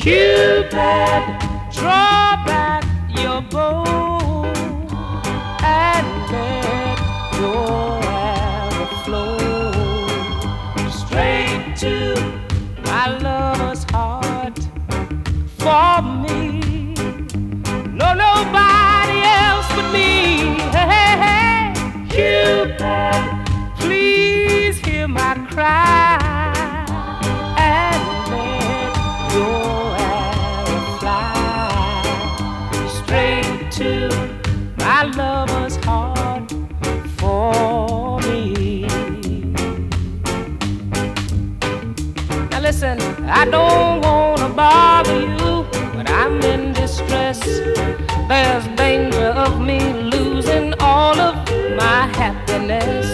Cupid, draw back your bow and let your listen, I don't wanna bother you, but I'm in distress. There's danger of me losing all of my happiness.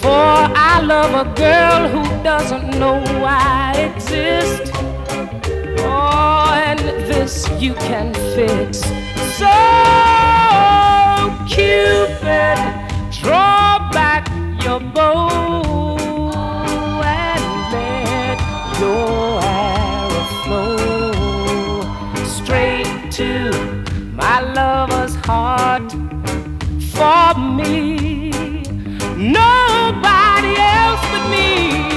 For I love a girl who doesn't know I exist. Oh, and this you can fix. So, Cupid, to my lover's heart for me. Nobody else but me.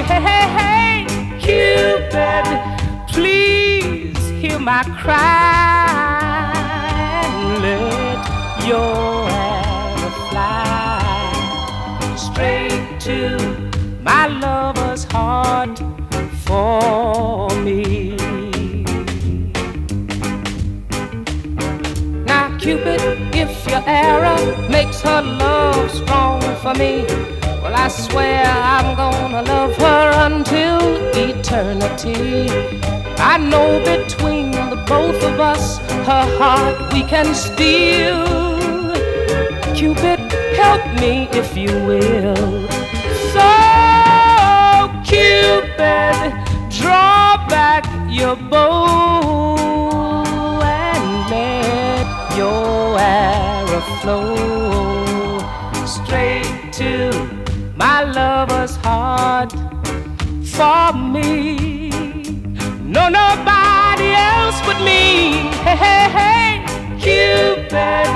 Hey, hey, hey, Cupid, please hear my cry and let your arrow fly straight to my lover's heart for me. Cupid, if your arrow makes her love strong for me, well, I swear I'm gonna love her until eternity. I know between the both of us, her heart we can steal. Cupid, help me if you will. So, Cupid, draw back your bow flow straight to my lover's heart for me. No, nobody else but me. Hey, hey, hey, Cupid,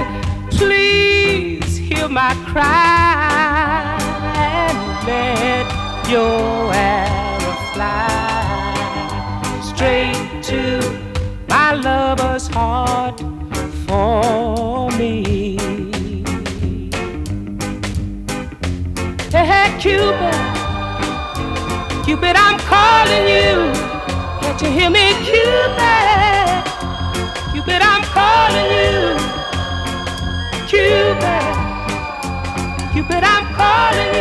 please hear my cry and let your arrow fly straight to my lover's heart for me. hey, Cupid, Cupid, I'm calling you. Can't you hear me, Cupid? Cupid, I'm calling you. Cupid, Cupid, I'm calling you.